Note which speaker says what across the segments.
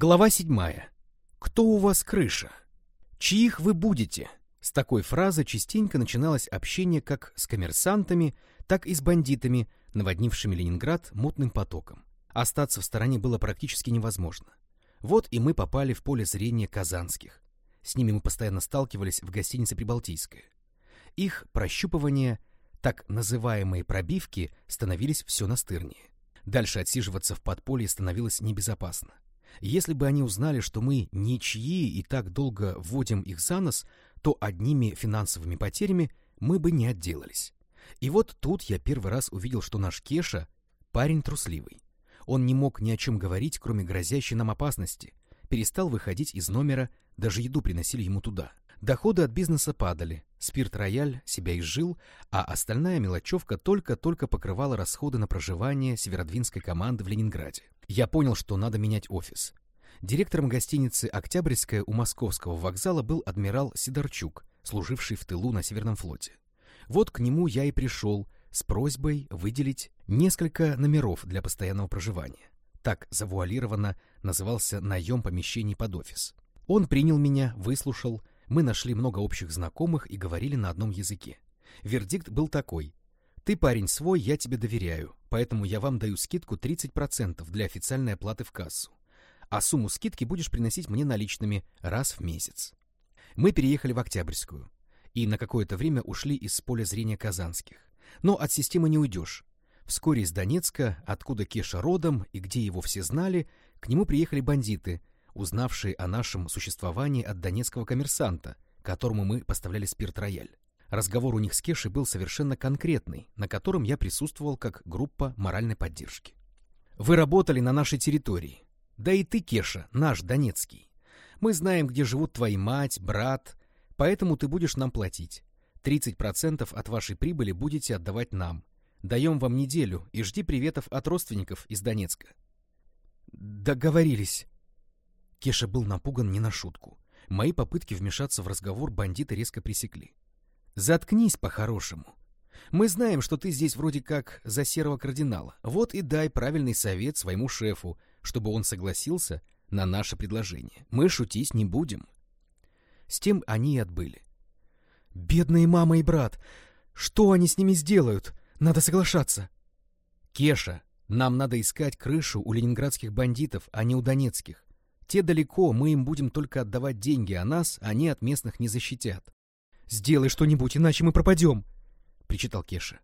Speaker 1: Глава седьмая. Кто у вас крыша? Чьих вы будете? С такой фразы частенько начиналось общение как с коммерсантами, так и с бандитами, наводнившими Ленинград мутным потоком. Остаться в стороне было практически невозможно. Вот и мы попали в поле зрения казанских. С ними мы постоянно сталкивались в гостинице «Прибалтийская». Их прощупывания, так называемые пробивки, становились все настырнее. Дальше отсиживаться в подполье становилось небезопасно. Если бы они узнали, что мы ничьи и так долго вводим их за нос, то одними финансовыми потерями мы бы не отделались. И вот тут я первый раз увидел, что наш Кеша — парень трусливый. Он не мог ни о чем говорить, кроме грозящей нам опасности. Перестал выходить из номера, даже еду приносили ему туда. Доходы от бизнеса падали, спирт-рояль себя изжил, а остальная мелочевка только-только покрывала расходы на проживание северодвинской команды в Ленинграде. Я понял, что надо менять офис. Директором гостиницы «Октябрьская» у московского вокзала был адмирал Сидорчук, служивший в тылу на Северном флоте. Вот к нему я и пришел с просьбой выделить несколько номеров для постоянного проживания. Так завуалированно назывался наем помещений под офис. Он принял меня, выслушал, мы нашли много общих знакомых и говорили на одном языке. Вердикт был такой. Ты парень свой, я тебе доверяю, поэтому я вам даю скидку 30% для официальной оплаты в кассу. А сумму скидки будешь приносить мне наличными раз в месяц. Мы переехали в Октябрьскую и на какое-то время ушли из поля зрения казанских. Но от системы не уйдешь. Вскоре из Донецка, откуда Кеша родом и где его все знали, к нему приехали бандиты, узнавшие о нашем существовании от донецкого коммерсанта, которому мы поставляли спирт-рояль. Разговор у них с Кешей был совершенно конкретный, на котором я присутствовал как группа моральной поддержки. «Вы работали на нашей территории. Да и ты, Кеша, наш донецкий. Мы знаем, где живут твои мать, брат, поэтому ты будешь нам платить. 30% от вашей прибыли будете отдавать нам. Даем вам неделю и жди приветов от родственников из Донецка». «Договорились», Кеша был напуган не на шутку. Мои попытки вмешаться в разговор бандиты резко пресекли. «Заткнись по-хорошему. Мы знаем, что ты здесь вроде как за серого кардинала. Вот и дай правильный совет своему шефу, чтобы он согласился на наше предложение. Мы шутить не будем». С тем они и отбыли. «Бедные мама и брат! Что они с ними сделают? Надо соглашаться!» «Кеша, нам надо искать крышу у ленинградских бандитов, а не у донецких. Те далеко, мы им будем только отдавать деньги, а нас они от местных не защитят. «Сделай что-нибудь, иначе мы пропадем!» — причитал Кеша.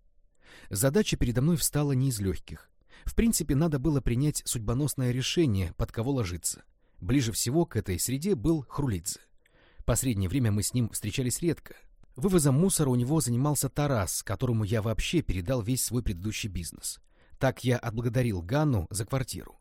Speaker 1: Задача передо мной встала не из легких. В принципе, надо было принять судьбоносное решение, под кого ложиться. Ближе всего к этой среде был Хрулидзе. Последнее время мы с ним встречались редко. Вывозом мусора у него занимался Тарас, которому я вообще передал весь свой предыдущий бизнес. Так я отблагодарил Ганну за квартиру.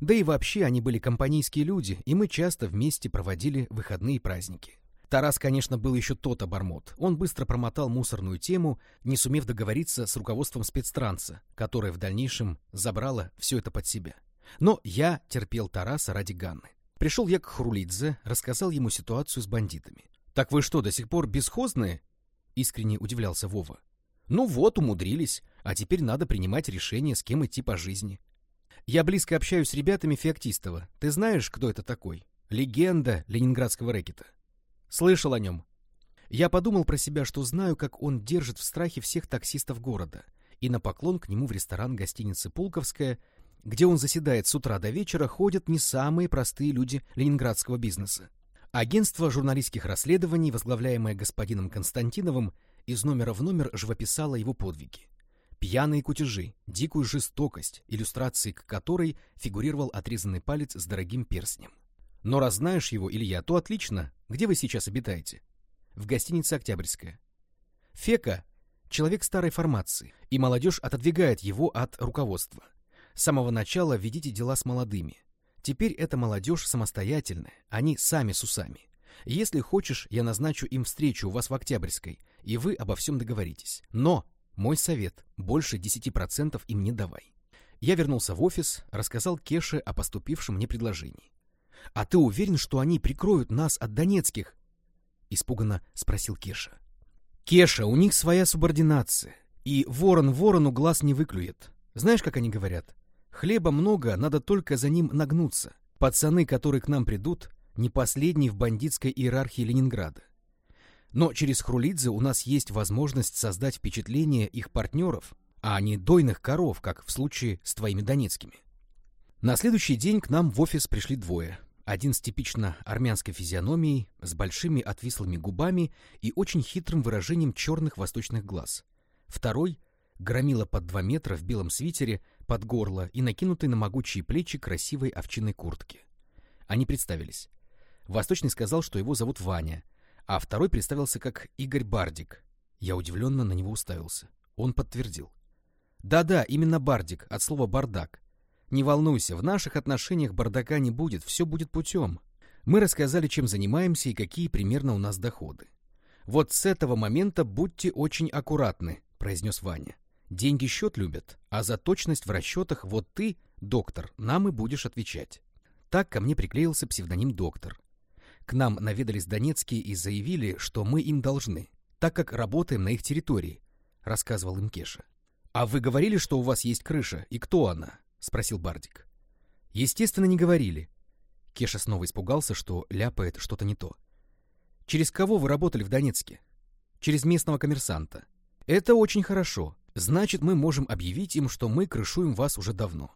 Speaker 1: Да и вообще они были компанейские люди, и мы часто вместе проводили выходные праздники. Тарас, конечно, был еще тот обормот. Он быстро промотал мусорную тему, не сумев договориться с руководством спецтранса, которое в дальнейшем забрало все это под себя. Но я терпел Тараса ради Ганны. Пришел я к Хрулидзе, рассказал ему ситуацию с бандитами. «Так вы что, до сих пор бесхозные?» — искренне удивлялся Вова. «Ну вот, умудрились, а теперь надо принимать решение, с кем идти по жизни. Я близко общаюсь с ребятами Феоктистова. Ты знаешь, кто это такой? Легенда ленинградского рэкета. Слышал о нем. Я подумал про себя, что знаю, как он держит в страхе всех таксистов города, и на поклон к нему в ресторан гостиницы «Пулковская», где он заседает с утра до вечера, ходят не самые простые люди ленинградского бизнеса. Агентство журналистских расследований, возглавляемое господином Константиновым, из номера в номер живописало его подвиги пьяные кутежи, дикую жестокость, иллюстрацией к которой фигурировал отрезанный палец с дорогим перстнем. Но раз знаешь его, Илья, то отлично. Где вы сейчас обитаете? В гостинице «Октябрьская». Фека — человек старой формации, и молодежь отодвигает его от руководства. С самого начала ведите дела с молодыми. Теперь эта молодежь самостоятельная, они сами с усами. Если хочешь, я назначу им встречу у вас в Октябрьской, и вы обо всем договоритесь. Но мой совет – больше 10% им не давай. Я вернулся в офис, рассказал Кеше о поступившем мне предложении. «А ты уверен, что они прикроют нас от донецких?» — испуганно спросил Кеша. «Кеша, у них своя субординация, и ворон ворону глаз не выклюет. Знаешь, как они говорят? Хлеба много, надо только за ним нагнуться. Пацаны, которые к нам придут, не последние в бандитской иерархии Ленинграда. Но через Хрулидзе у нас есть возможность создать впечатление их партнеров, а не дойных коров, как в случае с твоими донецкими. На следующий день к нам в офис пришли двое. Один с типично армянской физиономией, с большими отвислыми губами и очень хитрым выражением черных восточных глаз. Второй — громила под два метра в белом свитере, под горло и накинутой на могучие плечи красивой овчиной куртки. Они представились. Восточный сказал, что его зовут Ваня, а второй представился как Игорь Бардик. Я удивленно на него уставился. Он подтвердил. «Да-да, именно Бардик, от слова «бардак». Не волнуйся, в наших отношениях бардака не будет, все будет путем. Мы рассказали, чем занимаемся и какие примерно у нас доходы. Вот с этого момента будьте очень аккуратны, произнес Ваня. Деньги счет любят, а за точность в расчетах вот ты, доктор, нам и будешь отвечать. Так ко мне приклеился псевдоним доктор. К нам наведались донецкие и заявили, что мы им должны, так как работаем на их территории, рассказывал им Кеша. А вы говорили, что у вас есть крыша, и кто она? — спросил Бардик. «Естественно, не говорили». Кеша снова испугался, что ляпает что-то не то. «Через кого вы работали в Донецке?» «Через местного коммерсанта». «Это очень хорошо. Значит, мы можем объявить им, что мы крышуем вас уже давно.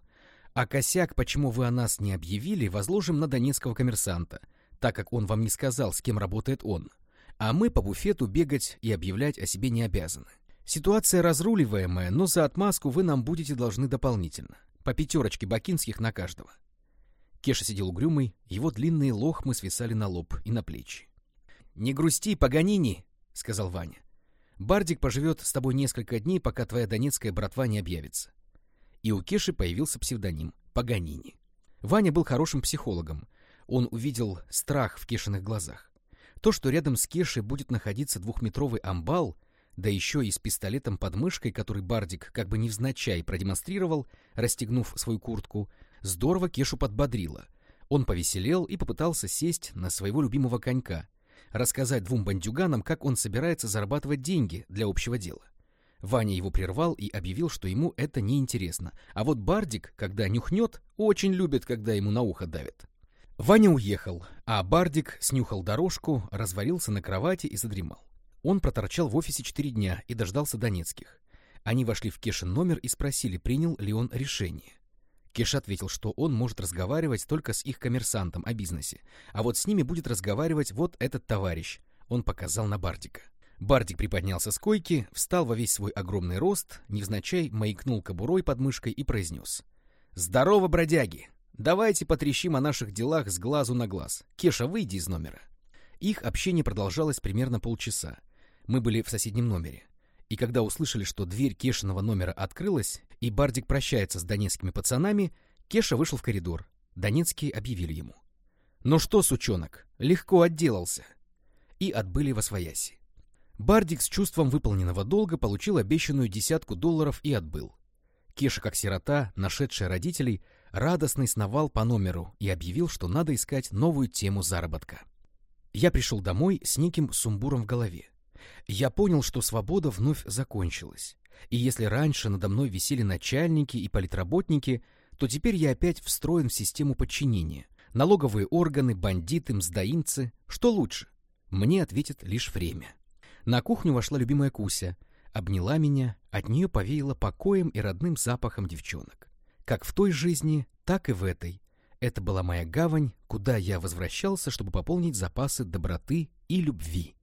Speaker 1: А косяк, почему вы о нас не объявили, возложим на донецкого коммерсанта, так как он вам не сказал, с кем работает он. А мы по буфету бегать и объявлять о себе не обязаны. Ситуация разруливаемая, но за отмазку вы нам будете должны дополнительно. По пятерочке бакинских на каждого. Кеша сидел угрюмый, его длинные лохмы свисали на лоб и на плечи. «Не грусти, Паганини!» — сказал Ваня. «Бардик поживет с тобой несколько дней, пока твоя донецкая братва не объявится». И у Кеши появился псевдоним — Паганини. Ваня был хорошим психологом. Он увидел страх в Кешиных глазах. То, что рядом с Кешей будет находиться двухметровый амбал, да еще и с пистолетом под мышкой, который Бардик как бы невзначай продемонстрировал, расстегнув свою куртку, здорово Кешу подбодрило. Он повеселел и попытался сесть на своего любимого конька, рассказать двум бандюганам, как он собирается зарабатывать деньги для общего дела. Ваня его прервал и объявил, что ему это не интересно, а вот Бардик, когда нюхнет, очень любит, когда ему на ухо давят. Ваня уехал, а Бардик снюхал дорожку, развалился на кровати и задремал. Он проторчал в офисе четыре дня и дождался Донецких. Они вошли в Кешин номер и спросили, принял ли он решение. Кеш ответил, что он может разговаривать только с их коммерсантом о бизнесе, а вот с ними будет разговаривать вот этот товарищ. Он показал на Бардика. Бардик приподнялся с койки, встал во весь свой огромный рост, невзначай маякнул кобурой под мышкой и произнес. «Здорово, бродяги! Давайте потрещим о наших делах с глазу на глаз. Кеша, выйди из номера». Их общение продолжалось примерно полчаса. Мы были в соседнем номере. И когда услышали, что дверь Кешиного номера открылась, и Бардик прощается с донецкими пацанами, Кеша вышел в коридор. Донецкие объявили ему. «Ну что, сучонок, легко отделался!» И отбыли во свояси. Бардик с чувством выполненного долга получил обещанную десятку долларов и отбыл. Кеша, как сирота, нашедшая родителей, радостный сновал по номеру и объявил, что надо искать новую тему заработка. Я пришел домой с неким сумбуром в голове я понял, что свобода вновь закончилась. И если раньше надо мной висели начальники и политработники, то теперь я опять встроен в систему подчинения. Налоговые органы, бандиты, мздоимцы. Что лучше? Мне ответит лишь время. На кухню вошла любимая Куся, обняла меня, от нее повеяло покоем и родным запахом девчонок. Как в той жизни, так и в этой. Это была моя гавань, куда я возвращался, чтобы пополнить запасы доброты и любви.